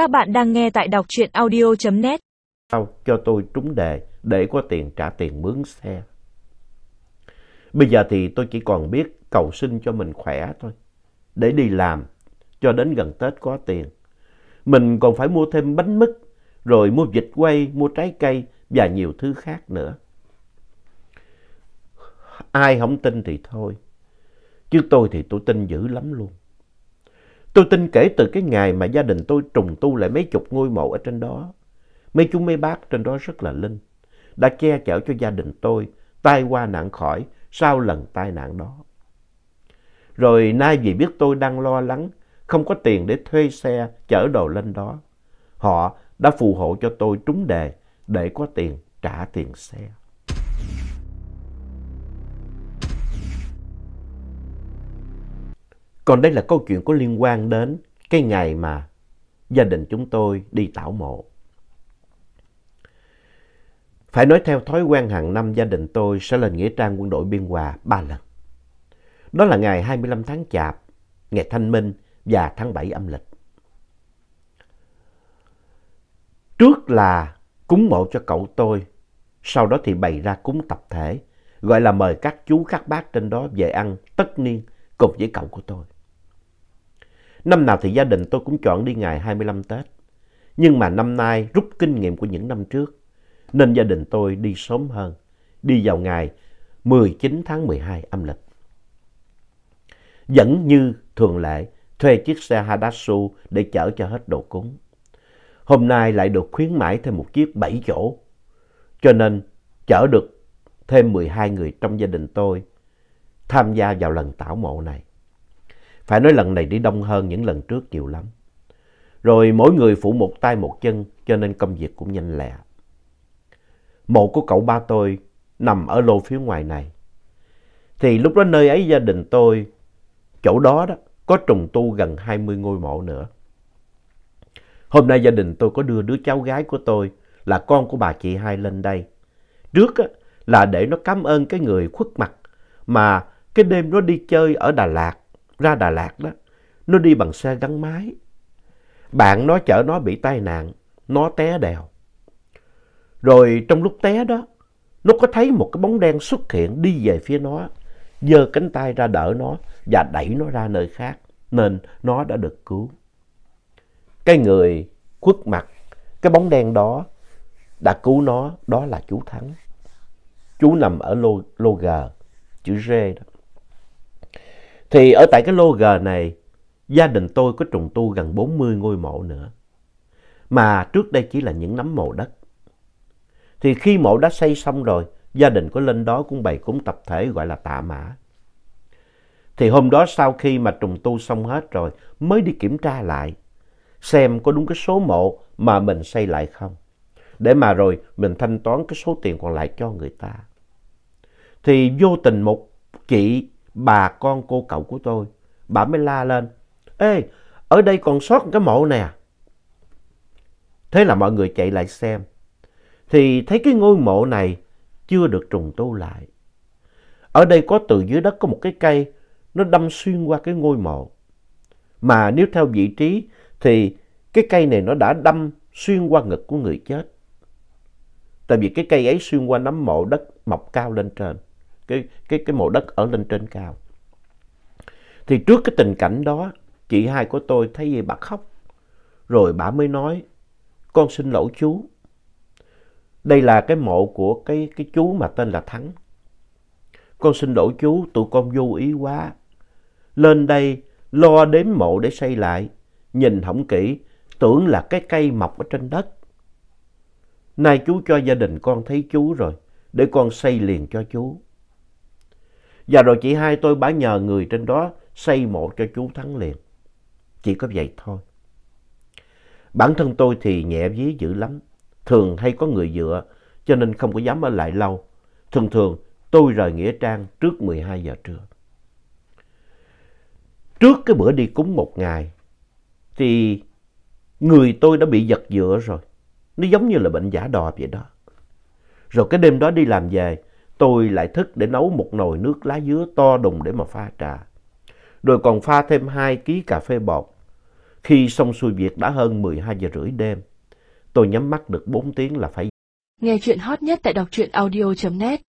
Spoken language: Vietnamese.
Các bạn đang nghe tại đọc truyện audio.net. Sao cho tôi trúng đề để có tiền trả tiền mướn xe. Bây giờ thì tôi chỉ còn biết cầu xin cho mình khỏe thôi. Để đi làm cho đến gần Tết có tiền. Mình còn phải mua thêm bánh mứt, rồi mua vịt quay, mua trái cây và nhiều thứ khác nữa. Ai không tin thì thôi. Chứ tôi thì tôi tin dữ lắm luôn. Tôi tin kể từ cái ngày mà gia đình tôi trùng tu lại mấy chục ngôi mộ ở trên đó. Mấy chú mấy bác trên đó rất là linh. Đã che chở cho gia đình tôi tai qua nạn khỏi sau lần tai nạn đó. Rồi nay vì biết tôi đang lo lắng, không có tiền để thuê xe chở đồ lên đó. Họ đã phù hộ cho tôi trúng đề để có tiền trả tiền xe. Còn đây là câu chuyện có liên quan đến cái ngày mà gia đình chúng tôi đi tảo mộ. Phải nói theo thói quen hàng năm gia đình tôi sẽ lên Nghĩa trang quân đội Biên Hòa ba lần. Đó là ngày 25 tháng Chạp, ngày Thanh Minh và tháng 7 âm lịch. Trước là cúng mộ cho cậu tôi, sau đó thì bày ra cúng tập thể, gọi là mời các chú các bác trên đó về ăn tất niên cùng với cậu của tôi. Năm nào thì gia đình tôi cũng chọn đi ngày 25 Tết. Nhưng mà năm nay rút kinh nghiệm của những năm trước, nên gia đình tôi đi sớm hơn, đi vào ngày 19 tháng 12 âm lịch. Vẫn như thường lệ, thuê chiếc xe Hadasu để chở cho hết đồ cúng. Hôm nay lại được khuyến mãi thêm một chiếc 7 chỗ, cho nên chở được thêm 12 người trong gia đình tôi tham gia vào lần tảo mộ này. Phải nói lần này đi đông hơn những lần trước nhiều lắm. Rồi mỗi người phụ một tay một chân cho nên công việc cũng nhanh lẹ. Mộ của cậu ba tôi nằm ở lô phía ngoài này. Thì lúc đó nơi ấy gia đình tôi, chỗ đó đó, có trùng tu gần 20 ngôi mộ nữa. Hôm nay gia đình tôi có đưa đứa cháu gái của tôi là con của bà chị hai lên đây. Trước á, là để nó cảm ơn cái người khuất mặt mà cái đêm nó đi chơi ở Đà Lạt ra Đà Lạt đó, nó đi bằng xe gắn máy. Bạn nó chở nó bị tai nạn, nó té đèo. Rồi trong lúc té đó, nó có thấy một cái bóng đen xuất hiện đi về phía nó, giơ cánh tay ra đỡ nó và đẩy nó ra nơi khác, nên nó đã được cứu. Cái người khuất mặt, cái bóng đen đó đã cứu nó, đó là chú Thắng. Chú nằm ở lô, lô G, chữ G. đó. Thì ở tại cái lô G này, gia đình tôi có trùng tu gần 40 ngôi mộ nữa. Mà trước đây chỉ là những nắm mộ đất. Thì khi mộ đã xây xong rồi, gia đình có lên đó cũng bày cúng tập thể gọi là tạ mã. Thì hôm đó sau khi mà trùng tu xong hết rồi, mới đi kiểm tra lại, xem có đúng cái số mộ mà mình xây lại không. Để mà rồi mình thanh toán cái số tiền còn lại cho người ta. Thì vô tình một chị bà con cô cậu của tôi, bà mới la lên. Ê, ở đây còn sót cái mộ nè. Thế là mọi người chạy lại xem. Thì thấy cái ngôi mộ này chưa được trùng tu lại. Ở đây có từ dưới đất có một cái cây, nó đâm xuyên qua cái ngôi mộ. Mà nếu theo vị trí thì cái cây này nó đã đâm xuyên qua ngực của người chết. Tại vì cái cây ấy xuyên qua nấm mộ đất mọc cao lên trên cái, cái, cái mộ đất ở lên trên cao. Thì trước cái tình cảnh đó, chị hai của tôi thấy gì bà khóc. Rồi bà mới nói, con xin lỗi chú. Đây là cái mộ của cái, cái chú mà tên là Thắng. Con xin lỗi chú, tụi con vô ý quá. Lên đây lo đếm mộ để xây lại. Nhìn không kỹ, tưởng là cái cây mọc ở trên đất. Nay chú cho gia đình con thấy chú rồi, để con xây liền cho chú. Và rồi chị hai tôi bả nhờ người trên đó xây mộ cho chú Thắng liền. Chỉ có vậy thôi. Bản thân tôi thì nhẹ dí dữ lắm. Thường hay có người dựa, cho nên không có dám ở lại lâu. Thường thường, tôi rời Nghĩa Trang trước 12 giờ trưa. Trước cái bữa đi cúng một ngày, thì người tôi đã bị giật dựa rồi. Nó giống như là bệnh giả đò vậy đó. Rồi cái đêm đó đi làm về tôi lại thức để nấu một nồi nước lá dứa to đùng để mà pha trà. Rồi còn pha thêm 2 ký cà phê bột. Khi xong xuôi việc đã hơn 12 giờ rưỡi đêm, tôi nhắm mắt được 4 tiếng là phải Nghe chuyện hot nhất tại đọc truyện audio.net